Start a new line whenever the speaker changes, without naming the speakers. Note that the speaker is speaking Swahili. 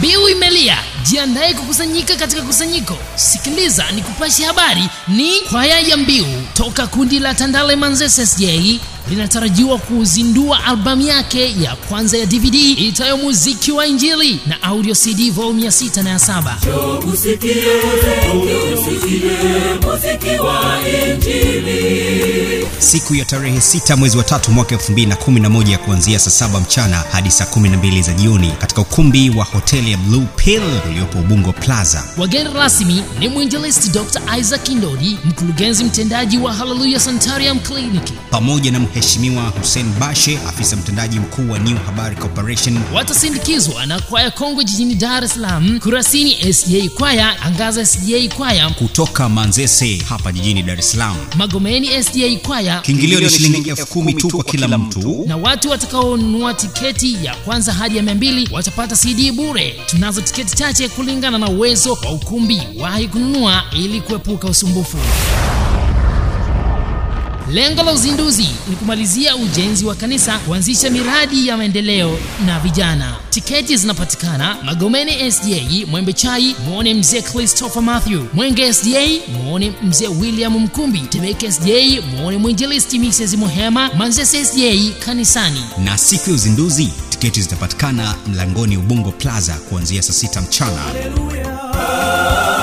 Mbiu imelia, jiandae kukusanyika katika kusanyiko. Sikiliza ni kupashe habari. Ni kwaya ya Mbiu toka kundi la Tandale Manzese SJ linatarajiwa kuzindua albamu yake ya kwanza ya DVD itayo muziki wa Injili na audio CD volume ya sita na ya saba.
usikie usikie muziki wa
siku ya tarehe 6 mwezi wa tatu mwaka 2011 ya kuanzia saa saba mchana hadi saa 12 za jioni katika ukumbi wa hoteli ya Blue Pill uliopo Ubungo Plaza.
Wageni rasmi ni mwinjilisti Dr. Isaac Kindodi, mkurugenzi mtendaji wa Hallelujah Sanitarium Clinic.
pamoja na Mheshimiwa Hussein Bashe, afisa mtendaji mkuu wa New Habari Corporation.
Watasindikizwa na kwaya kongwe jijini Dar es Salaam, Kurasini SDA kwaya, Angaza SDA kwaya,
kutoka Manzese hapa jijini Dar es Salaam.
Magomeni SDA kwaya
Kiingilio ni shilingi elfu kumi tu kwa kila mtu.
na watu watakaonunua tiketi ya kwanza hadi ya mia mbili watapata CD bure. Tunazo tiketi chache kulingana na uwezo wa ukumbi. Wahi kununua ili kuepuka usumbufu. Lengo la uzinduzi ni kumalizia ujenzi wa kanisa, kuanzisha miradi ya maendeleo na vijana. Tiketi zinapatikana Magomeni SDA, Mwembe Chai, muone mzee Christopher Matthew, Mwenge SDA, muone mzee William Mkumbi, Temeke SDA, muone mwinjilisti Mrs. Muhema, Manzese SDA kanisani.
Na siku ya uzinduzi tiketi zitapatikana mlangoni Ubungo Plaza kuanzia saa sita mchana.
Haleluya.